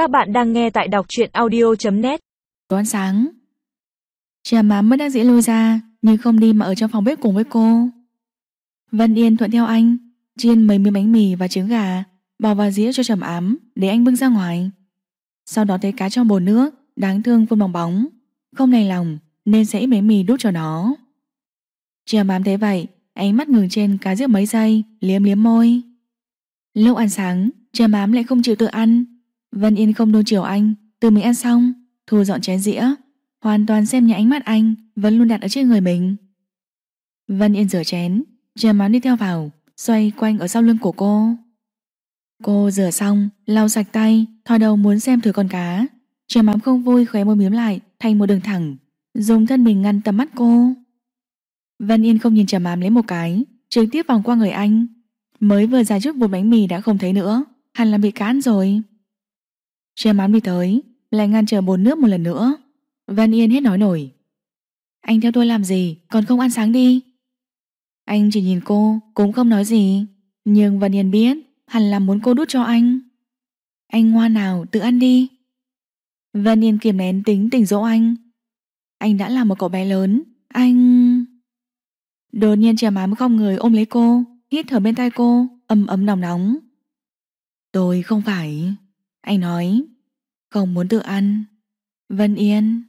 Các bạn đang nghe tại đọc truyện audio.net Đoán sáng. Trà mám mới đang dĩ lôi ra, Nhưng không đi mà ở trong phòng bếp cùng với cô. Vân Yên thuận theo anh, Chiên mấy miếng bánh mì và trứng gà, Bỏ vào dĩa cho trầm ám, Để anh bưng ra ngoài. Sau đó thấy cá trong bồn nước, Đáng thương vun bong bóng. Không này lòng, nên sẽ bánh mì đút cho nó. Trà mám thấy vậy, Ánh mắt ngừng trên cá giữa mấy giây, Liếm liếm môi. Lúc ăn sáng Trà mám lại không chịu tự ăn Vân Yên không đôn chiều anh. Từ mình ăn xong, Thu dọn chén dĩa, Hoàn toàn xem những ánh mắt anh, Vẫn luôn đặt ở trên người mình. Vân Yên rửa chén, Chờ mám đi theo vào, Xoay quanh ở sau lưng của cô. Cô rửa xong, lau sạch tay thò đầu muốn xem thử con cá. Chờ mám không vui khóe môi miếm lại, Thành một đường thẳng, Dùng thân mình ngăn tầm mắt cô. Vân Yên không nhìn trà mám lấy một cái, Trực tiếp vòng qua người anh. Mới vừa ra chút bột bánh mì đã không thấy nữa, Hẳn là bị cán rồi. Che mán đi tới, Lại ngăn chờ bồn nước một lần nữa. Văn Yên hết nói nổi. Anh theo tôi làm gì? Còn không ăn sáng đi. Anh chỉ nhìn cô, Cũng không nói gì. Nhưng Văn Yên biết, hẳn là muốn cô đút cho anh. Anh ngoan nào, tự ăn đi. Văn Yên kiềm nén tính tỉnh dỗ anh. Anh đã là một cậu bé lớn. Anh... Đột nhiên trẻ mám không người ôm lấy cô, Hít thở bên tai cô Ấm ấm nóng nóng. Tôi không phải. Anh nói, Không muốn tự ăn. Vân Yên.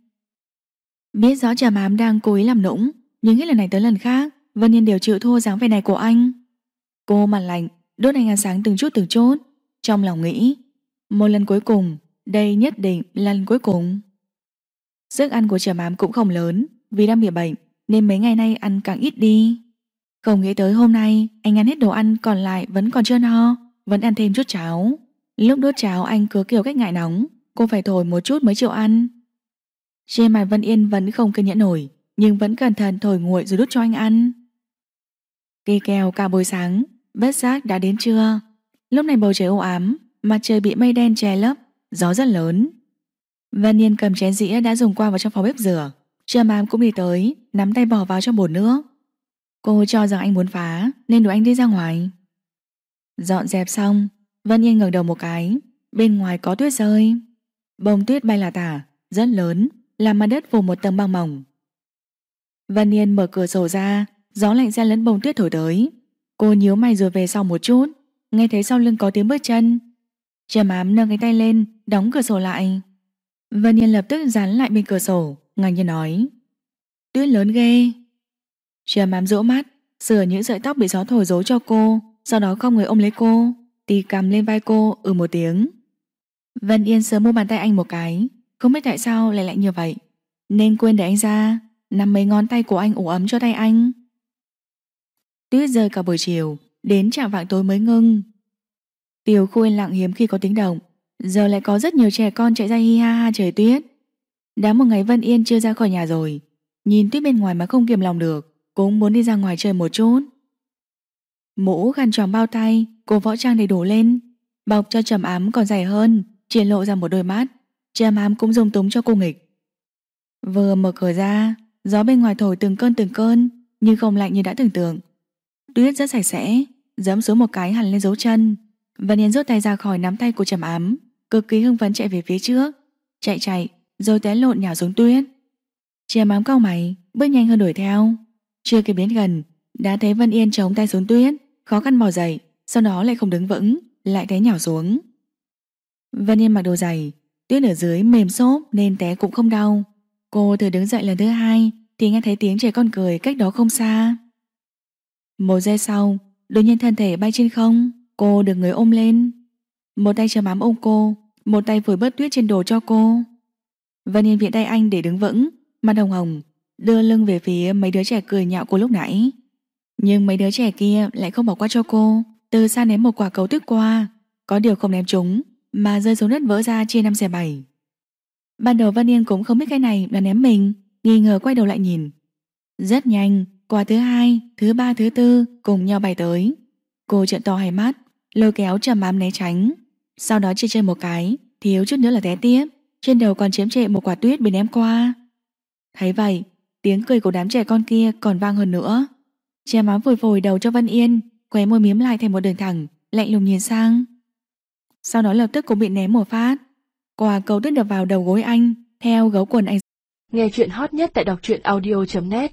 Biết rõ trà mám đang cố ý làm nũng, Nhưng hết lần này tới lần khác, Vân Yên đều chịu thua dáng vẻ này của anh. Cô mặt lạnh, Đốt anh ăn sáng từng chút từng chút. Trong lòng nghĩ, Một lần cuối cùng, Đây nhất định là lần cuối cùng. Sức ăn của trà mám cũng không lớn, Vì đang bị bệnh, Nên mấy ngày nay ăn càng ít đi. Không nghĩ tới hôm nay, Anh ăn hết đồ ăn còn lại vẫn còn chưa no, Vẫn ăn thêm chút cháo. Lúc đốt cháo anh cứ kiểu cách ngại nóng, Cô phải thổi một chút mới chịu ăn. Trên mặt Vân Yên vẫn không kiên nhẫn nổi, Nhưng vẫn cẩn thận thổi nguội rồi đút cho anh ăn. Kỳ kèo cả buổi sáng, Vết giác đã đến trưa. Lúc này bầu trời u ám, Mặt trời bị mây đen che lấp, Gió rất lớn. Vân Yên cầm chén dĩa đã dùng qua vào trong phòng bếp rửa Trưa mám cũng đi tới, Nắm tay bỏ vào trong bồn nước. Cô cho rằng anh muốn phá, Nên đuổi anh đi ra ngoài. Dọn dẹp xong Vân Yên ngẩng đầu một cái. Bên ngoài có tuyết rơi. Bông tuyết bay là tả, rất lớn Làm mặt đất phủ một tầng băng mỏng. Vân Yên mở cửa sổ ra Gió lạnh xe lẫn bông tuyết thổi tới. Cô nhíu mày rồi về sau một chút Nghe thấy sau lưng có tiếng bước chân. Trầm ám nâng cái tay lên Đóng cửa sổ lại. Vân Yên lập tức dán lại bên cửa sổ Ngang như nói Tuyết lớn ghê. Trầm ám rũ mắt Sửa những sợi tóc bị gió thổi rối cho cô Sau đó không người ôm lấy cô. Tì cầm lên vai cô ừ một tiếng. Vân Yên sớm mua bàn tay anh một cái. Không biết tại sao lại lạnh như vậy. Nên quên để anh ra. Nằm mấy ngón tay của anh ủ ấm cho tay anh. Tuyết rơi cả buổi chiều. Đến trạm vạng tối mới ngưng. Tiểu khu yên lặng hiếm khi có tiếng động. Giờ lại có rất nhiều trẻ con chạy ra hi ha ha trời tuyết. Đã một ngày Vân Yên chưa ra khỏi nhà rồi. Nhìn tuyết bên ngoài mà không kiềm lòng được. Cũng muốn đi ra ngoài chơi một chút. Mũ khăn tròn bao tay Cô võ trang đầy đủ lên. Bọc cho trầm ám còn dài hơn, Triển lộ ra một đôi mắt. Trầm ám cũng dùng túng cho cô nghịch. Vừa mở cửa ra, Gió bên ngoài thổi từng cơn từng cơn, Nhưng không lạnh như đã tưởng tượng. Tuyết rất sạch sẽ Dẫm xuống một cái hẳn lên dấu chân. Vân Yên rút tay ra khỏi nắm tay của trầm ám, Cực kỳ hưng phấn chạy về phía trước. Chạy chạy, rồi té lộn nhào xuống tuyết. Trầm ám cau mày, Bước nhanh hơn đuổi theo. Chưa kịp đến gần đã thấy Vân Yên chống tay xuống tuyết, Khó khăn bò dậy, Sau đó lại không đứng vững, Lại té nhào xuống. Vân Yên mặc đồ dày, Tuyết ở dưới mềm xốp nên té cũng không đau. Cô thử đứng dậy lần thứ hai Thì nghe thấy tiếng trẻ con cười cách đó không xa. Một giây sau, Đột nhiên thân thể bay trên không, Cô được người ôm lên. Một tay chấm ám ôm cô, Một tay phủi bớt tuyết trên đồ cho cô. Vân Yên viện tay anh để đứng vững, Mặt hồng hồng, Đưa lưng về phía mấy đứa trẻ cười nhạo cô lúc nãy. Nhưng mấy đứa trẻ kia lại không bỏ qua cho cô. Từ xa ném một quả cầu tuyết qua. Có điều không ném chúng Mà rơi xuống đất vỡ ra chia năm xẻ bảy. Ban đầu văn Yên cũng không biết cái này là ném mình Nghi ngờ quay đầu lại nhìn. Rất nhanh Quả thứ hai, thứ ba, thứ tư Cùng nhau bay tới. Cô trợn to hai mắt Lôi kéo trầm ám né tránh. Sau đó chia chân một cái Thiếu chút nữa là té tiếp. Trên đầu còn chiếm trệ một quả tuyết bị ném qua. Thấy vậy Tiếng cười của đám trẻ con kia còn vang hơn nữa. Che mám vùi vùi đầu cho Vân Yên Khóe môi miếm lại thành một đường thẳng Lạnh lùng nhìn sang. Sau đó lập tức cũng bị ném một phát. Quả cầu tuyết đập vào đầu gối anh, theo gấu quần anh. Nghe chuyện hot nhất tại đọc truyện audio.net